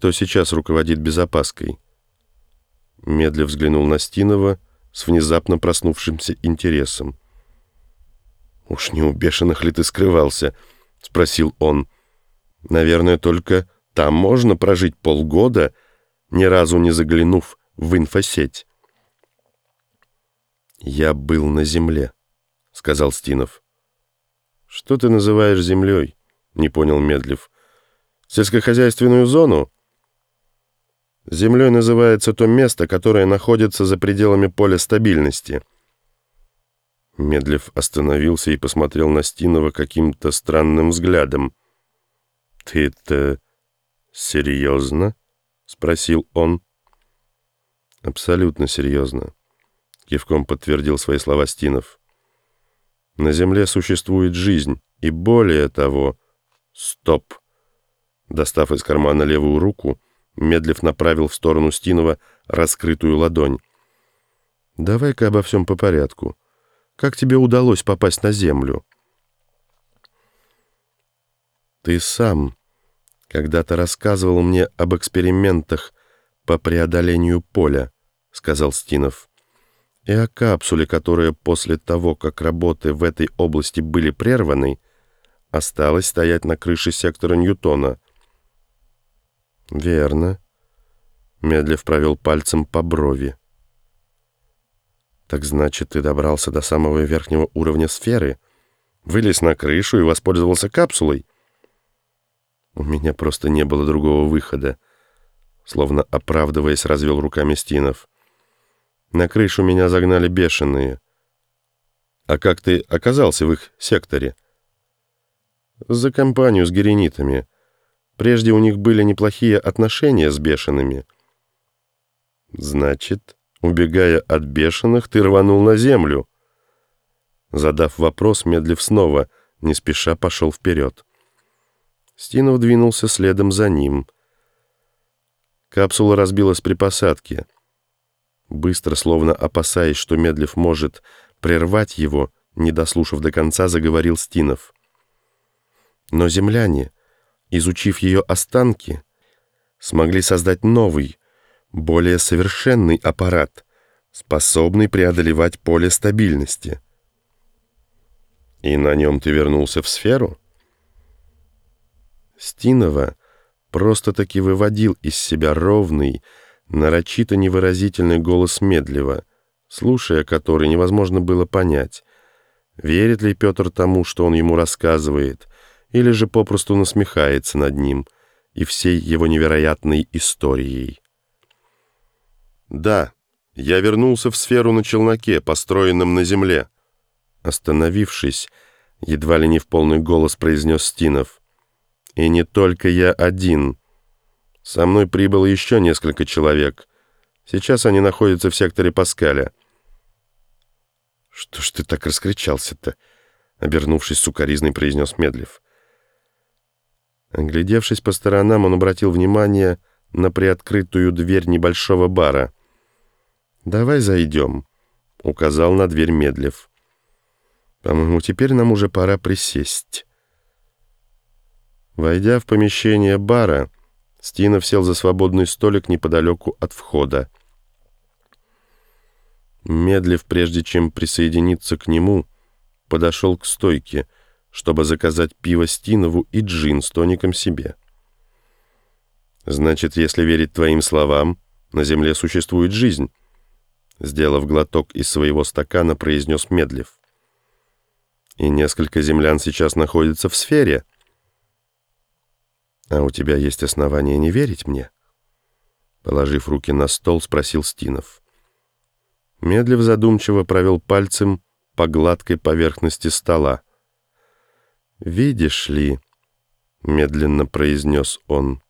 кто сейчас руководит безопаской?» Медленно взглянул на Стинова с внезапно проснувшимся интересом. «Уж не у бешеных ли ты скрывался?» — спросил он. «Наверное, только там можно прожить полгода, ни разу не заглянув в инфосеть». «Я был на земле», — сказал Стинов. «Что ты называешь землей?» — не понял Медлев. «Сельскохозяйственную зону?» «Землей называется то место, которое находится за пределами поля стабильности». Медлев остановился и посмотрел на Стинова каким-то странным взглядом. «Ты это серьезно?» — спросил он. «Абсолютно серьезно», — кивком подтвердил свои слова Стинов. «На Земле существует жизнь, и более того...» «Стоп!» Достав из кармана левую руку, Медлев направил в сторону Стинова раскрытую ладонь. «Давай-ка обо всем по порядку. Как тебе удалось попасть на Землю?» «Ты сам когда-то рассказывал мне об экспериментах по преодолению поля», — сказал Стинов, «и о капсуле, которая после того, как работы в этой области были прерваны, осталась стоять на крыше сектора Ньютона». «Верно», — Медлев провел пальцем по брови. Так значит, ты добрался до самого верхнего уровня сферы, вылез на крышу и воспользовался капсулой? У меня просто не было другого выхода. Словно оправдываясь, развел руками Стинов. На крышу меня загнали бешеные. А как ты оказался в их секторе? За компанию с геренитами. Прежде у них были неплохие отношения с бешеными. Значит... Убегая от бешеных, ты рванул на землю. Задав вопрос, Медлив снова, не спеша, пошел вперед. Стинов двинулся следом за ним. Капсула разбилась при посадке. Быстро, словно опасаясь, что Медлив может прервать его, не дослушав до конца, заговорил Стинов. Но земляне, изучив ее останки, смогли создать новый, более совершенный аппарат, способный преодолевать поле стабильности. И на нем ты вернулся в сферу? Стинова просто-таки выводил из себя ровный, нарочито невыразительный голос медлива, слушая который невозможно было понять, верит ли Петр тому, что он ему рассказывает, или же попросту насмехается над ним и всей его невероятной историей. «Да, я вернулся в сферу на челноке, построенном на земле». Остановившись, едва ли не в полный голос произнес Стинов. «И не только я один. Со мной прибыло еще несколько человек. Сейчас они находятся в секторе Паскаля». «Что ж ты так раскричался-то?» Обернувшись сукоризной, произнес Медлев. Оглядевшись по сторонам, он обратил внимание на приоткрытую дверь небольшого бара — «Давай зайдем», — указал на дверь Медлев. «По-моему, теперь нам уже пора присесть». Войдя в помещение бара, Стинов сел за свободный столик неподалеку от входа. Медлив, прежде чем присоединиться к нему, подошел к стойке, чтобы заказать пиво Стинову и джин с тоником себе. «Значит, если верить твоим словам, на Земле существует жизнь», Сделав глоток из своего стакана, произнес Медлев. «И несколько землян сейчас находятся в сфере. А у тебя есть основания не верить мне?» Положив руки на стол, спросил Стинов. Медлев задумчиво провел пальцем по гладкой поверхности стола. «Видишь ли...» — медленно произнес он.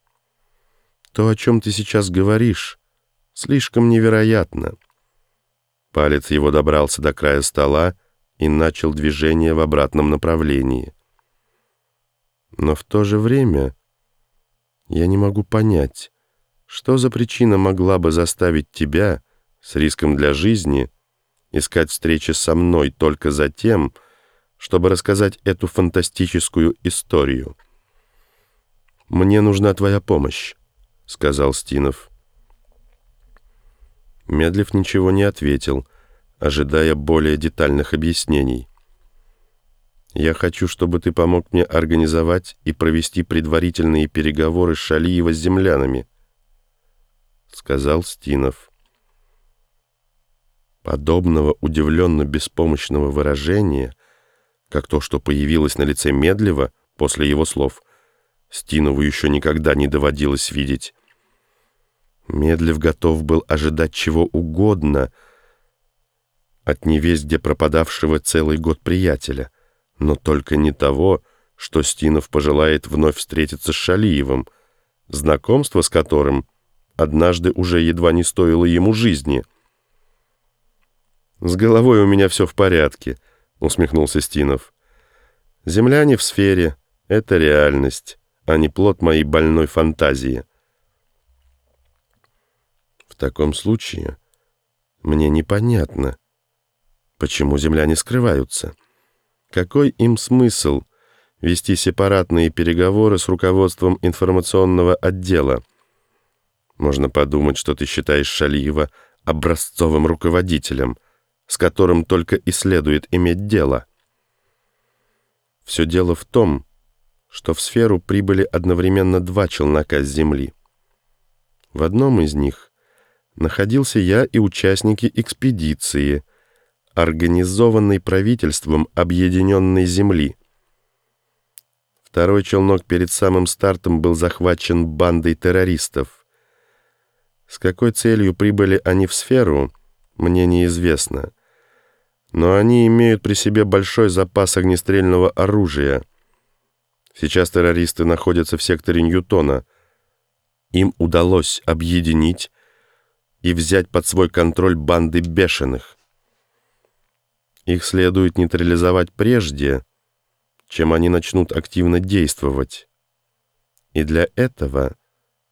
«То, о чем ты сейчас говоришь, слишком невероятно». Палец его добрался до края стола и начал движение в обратном направлении. Но в то же время я не могу понять, что за причина могла бы заставить тебя с риском для жизни искать встречи со мной только за тем, чтобы рассказать эту фантастическую историю. «Мне нужна твоя помощь», — сказал Стинов. Медлив ничего не ответил, ожидая более детальных объяснений. «Я хочу, чтобы ты помог мне организовать и провести предварительные переговоры Шалиева с землянами», — сказал Стинов. Подобного удивленно-беспомощного выражения, как то, что появилось на лице Медлева после его слов, Стинову еще никогда не доводилось видеть. Медлив готов был ожидать чего угодно от невесть где пропадавшего целый год приятеля, но только не того, что Стинов пожелает вновь встретиться с Шалиевым, знакомство с которым однажды уже едва не стоило ему жизни — «С головой у меня все в порядке», — усмехнулся Стинов. «Земляне в сфере — это реальность, а не плод моей больной фантазии». В таком случае мне непонятно, почему земляне скрываются. Какой им смысл вести сепаратные переговоры с руководством информационного отдела? Можно подумать, что ты считаешь Шалиева образцовым руководителем — с которым только и следует иметь дело. Все дело в том, что в сферу прибыли одновременно два челнока с Земли. В одном из них находился я и участники экспедиции, организованной правительством Объединенной Земли. Второй челнок перед самым стартом был захвачен бандой террористов. С какой целью прибыли они в сферу, мне неизвестно но они имеют при себе большой запас огнестрельного оружия. Сейчас террористы находятся в секторе Ньютона. Им удалось объединить и взять под свой контроль банды бешеных. Их следует нейтрализовать прежде, чем они начнут активно действовать. И для этого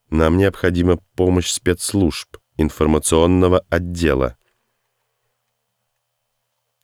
нам необходима помощь спецслужб информационного отдела.